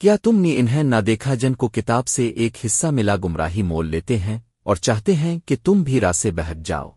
کیا تم نے انہیں نہ دیکھا جن کو کتاب سے ایک حصہ ملا گمراہی مول لیتے ہیں اور چاہتے ہیں کہ تم بھی راسے بہک جاؤ؟